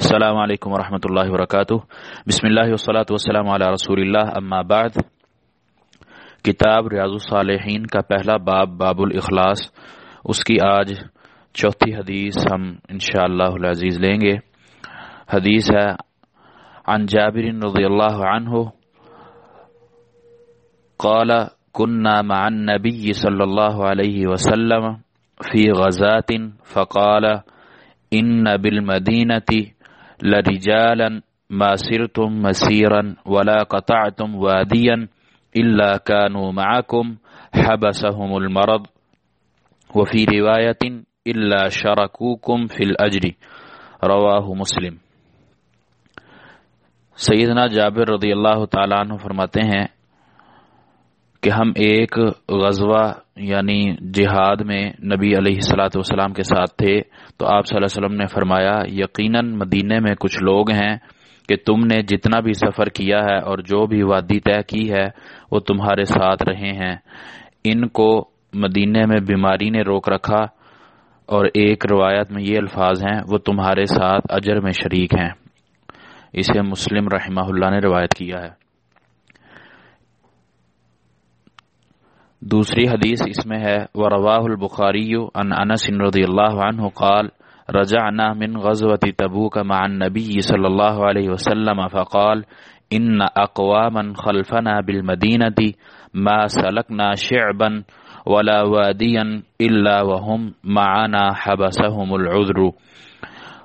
السلام علیکم ورحمۃ اللہ وبرکاتہ۔ بسم اللہ وسلاۃ وسلم علیہ رسول اللہ اما بعد۔ کتاب ریاض الصالحین کا پہلا باب باب الاخلاص۔ اس کی آج چوتھی حدیث ہم انشاءاللہ العزیز لیں گے۔ حدیث ہے، عن جابر رضی اللہ عنہ۔ قال كنا مع النبي صلى الله عليه وسلم في غزات، فقال إن بالمدينة لرجالا ما سرتم مسيرا ولا قطعتم واديا إلا كانوا معكم حبسهم المرض. وفي رواية إلا شركوكم في الأجر. رواه مسلم. سیدنا جابر رضی اللہ تعالیٰ عنہ فرماتے ہیں کہ ہم ایک غزوہ یعنی جہاد میں نبی علیہ السلاۃ والسلام کے ساتھ تھے، تو آپ صلی اللہ علیہ وسلم نے فرمایا، یقیناً مدینے میں کچھ لوگ ہیں کہ تم نے جتنا بھی سفر کیا ہے اور جو بھی وادی طے کی ہے، وہ تمہارے ساتھ رہے ہیں۔ ان کو مدینے میں بیماری نے روک رکھا اور ایک روایت میں یہ الفاظ ہیں، وہ تمہارے ساتھ اجر میں شریک ہیں۔ اسے مسلم رحمہ اللہ نے روایت کیا ہے۔ دوسری حدیث اس میں ہے ورواہ البخاری ان انس رضی اللہ عنہ قال، رجعنا من غزوة تبوك مع النبي صلى الله عليه وسلم فقال، إن أقواما خلفنا بالمدينة ما سلكنا شعبا ولا واديا إلا وهم معنا حبسهم العذر۔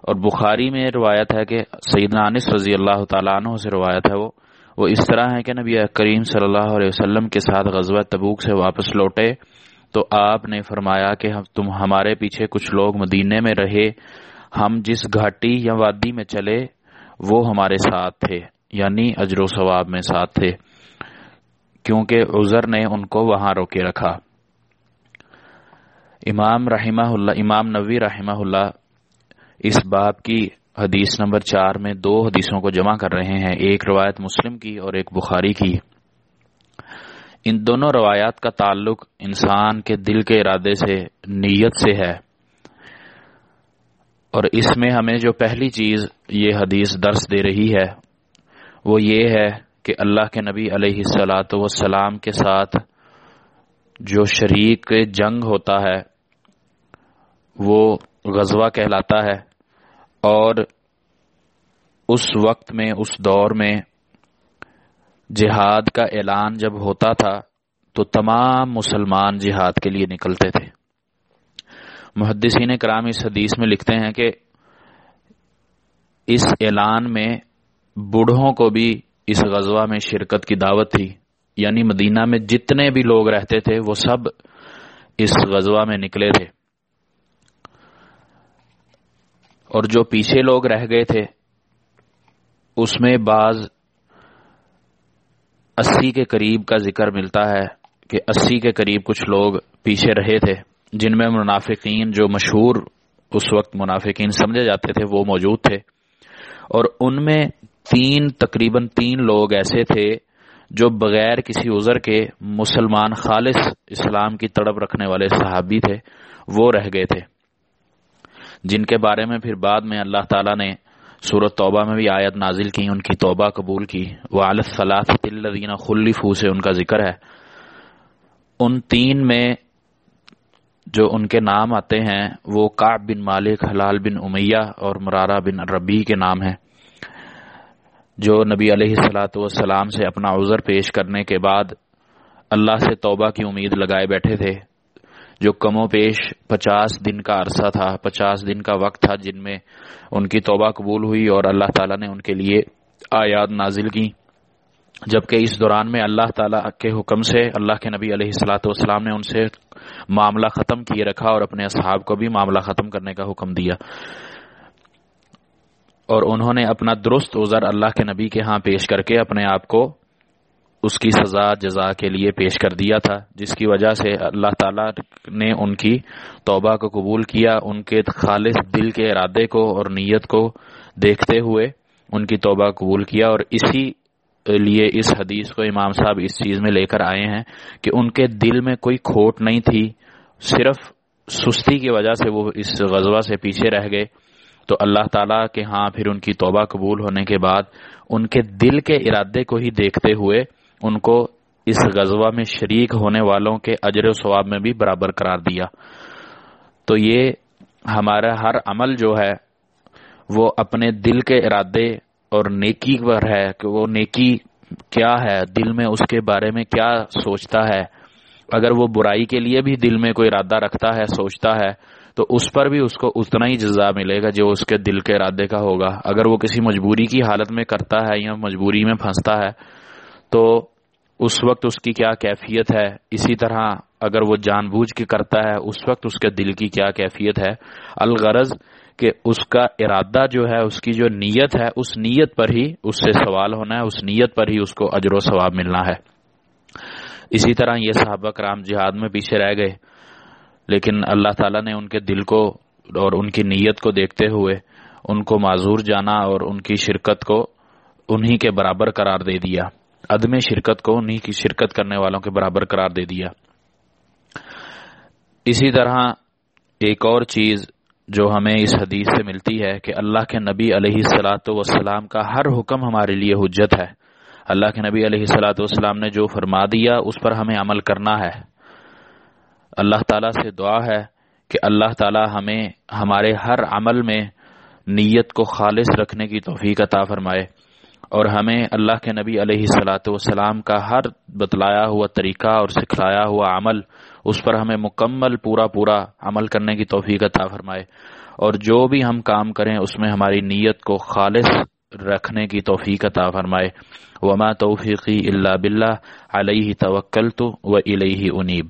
اور بخاری میں روایت ہے کہ سیدنا انس رضی اللہ تعالیٰ عنہ سے روایت ہے وہ وہ اس طرح ہے کہ نبی کریم صلی اللہ علیہ وسلم کے ساتھ غزوہ تبوک سے واپس لوٹے تو آپ نے فرمایا کہ تم ہمارے پیچھے کچھ لوگ مدینے میں رہے، ہم جس گھاٹی یا وادی میں چلے، وہ ہمارے ساتھ تھے یعنی اجر و ثواب میں ساتھ تھے، کیونکہ عذر نے ان کو وہاں روکے رکھا۔ امام رحمہ اللہ امام نبی رحمہ اللہ اس باب کی حدیث نمبر چار میں دو حدیثوں کو جمع کر رہے ہیں، ایک روایت مسلم کی اور ایک بخاری کی۔ ان دونوں روایات کا تعلق انسان کے دل کے ارادے سے، نیت سے ہے۔ اور اس میں ہمیں جو پہلی چیز یہ حدیث درس دے رہی ہے، وہ یہ ہے کہ اللہ کے نبی علیہ السلاۃ وسلام کے ساتھ جو شریک جنگ ہوتا ہے، وہ غزوہ کہلاتا ہے۔ اور اس وقت میں، اس دور میں جہاد کا اعلان جب ہوتا تھا، تو تمام مسلمان جہاد کے لیے نکلتے تھے۔ محدثین کرام اس حدیث میں لکھتے ہیں کہ اس اعلان میں بوڑھوں کو بھی اس غزوہ میں شرکت کی دعوت تھی۔ یعنی مدینہ میں جتنے بھی لوگ رہتے تھے، وہ سب اس غزوہ میں نکلے تھے۔ اور جو پیچھے لوگ رہ گئے تھے، اس میں بعض اسی کے قریب کا ذکر ملتا ہے کہ اسی کے قریب کچھ لوگ پیچھے رہے تھے، جن میں منافقین جو مشہور اس وقت منافقین سمجھے جاتے تھے، وہ موجود تھے۔ اور ان میں تین، تقریباً تین لوگ ایسے تھے جو بغیر کسی عذر کے مسلمان خالص اسلام کی تڑپ رکھنے والے صحابی تھے، وہ رہ گئے تھے۔ جن کے بارے میں پھر بعد میں اللہ تعالیٰ نے صورت توبہ میں بھی آیت نازل کی، ان کی توبہ قبول کی۔ وہ عالف صلاح الدین خلفو سے ان کا ذکر ہے۔ ان تین میں جو ان کے نام آتے ہیں، وہ کاب بن مالک، حلال بن امیہ اور مرارہ بن ربی کے نام ہیں۔ جو نبی علیہ السلاۃ والسلام سے اپنا عذر پیش کرنے کے بعد اللہ سے توبہ کی امید لگائے بیٹھے تھے۔ جو کم و پیش پچاس دن کا عرصہ تھا، پچاس دن کا وقت تھا جن میں ان کی توبہ قبول ہوئی اور اللہ تعالیٰ نے ان کے لیے آیات نازل کی جبکہ اس دوران میں اللہ تعالیٰ کے حکم سے اللہ کے نبی علیہ السلاۃ والسلام نے ان سے معاملہ ختم کیے رکھا اور اپنے اصحاب کو بھی معاملہ ختم کرنے کا حکم دیا۔ اور انہوں نے اپنا درست عذر اللہ کے نبی کے ہاں پیش کر کے اپنے آپ کو اس کی سزا جزا کے لیے پیش کر دیا تھا، جس کی وجہ سے اللہ تعالیٰ نے ان کی توبہ کو قبول کیا، ان کے خالص دل کے ارادے کو اور نیت کو دیکھتے ہوئے ان کی توبہ قبول کیا۔ اور اسی لیے اس حدیث کو امام صاحب اس چیز میں لے کر آئے ہیں کہ ان کے دل میں کوئی کھوٹ نہیں تھی، صرف سستی کی وجہ سے وہ اس غزوہ سے پیچھے رہ گئے۔ تو اللہ تعالیٰ کے ہاں پھر ان کی توبہ قبول ہونے کے بعد ان کے دل کے ارادے کو ہی دیکھتے ہوئے ان کو اس غزوہ میں شریک ہونے والوں کے اجر و ثواب میں بھی برابر قرار دیا۔ تو یہ ہمارا ہر عمل جو ہے، وہ اپنے دل کے ارادے اور نیکی پر ہے کہ وہ نیکی کیا ہے، دل میں اس کے بارے میں کیا سوچتا ہے۔ اگر وہ برائی کے لیے بھی دل میں کوئی ارادہ رکھتا ہے، سوچتا ہے، تو اس پر بھی اس کو اتنا ہی جزا ملے گا جو اس کے دل کے ارادے کا ہوگا۔ اگر وہ کسی مجبوری کی حالت میں کرتا ہے یا مجبوری میں پھنستا ہے تو اس وقت اس کی کیا کیفیت ہے؟ اسی طرح اگر وہ جان بوجھ کے کرتا ہے، اس وقت اس کے دل کی کیا کیفیت ہے؟ الغرض کہ اس کا ارادہ جو ہے، اس کی جو نیت ہے، اس نیت پر ہی اس سے سوال ہونا ہے، اس نیت پر ہی اس کو اجر و ثواب ملنا ہے۔ اسی طرح یہ صحابہ کرام جہاد میں پیچھے رہ گئے، لیکن اللہ تعالیٰ نے ان کے دل کو اور ان کی نیت کو دیکھتے ہوئے ان کو معذور جانا اور ان کی شرکت کو انہی کے برابر قرار دے دیا۔ عدم شرکت کو انہی کی، شرکت کرنے والوں کے برابر قرار دے دیا۔ اسی طرح ایک اور چیز جو ہمیں اس حدیث سے ملتی ہے کہ اللہ کے نبی علیہ السلاۃ وسلام کا ہر حکم ہمارے لیے حجت ہے۔ اللہ کے نبی علیہ السلاۃ والسلام نے جو فرما دیا، اس پر ہمیں عمل کرنا ہے۔ اللہ تعالیٰ سے دعا ہے کہ اللہ تعالیٰ ہمیں، ہمارے ہر عمل میں نیت کو خالص رکھنے کی توفیق عطا فرمائے۔ اور ہمیں اللہ کے نبی علیہ السلاۃ والسلام کا ہر بتلایا ہوا طریقہ اور سکھلایا ہوا عمل، اس پر ہمیں مکمل پورا پورا عمل کرنے کی توفیق عطا فرمائے۔ اور جو بھی ہم کام کریں، اس میں ہماری نیت کو خالص رکھنے کی توفیق عطا فرمائے۔ وما توفیقی اللہ بلّہ علیہ توکل تو و علیہ انیب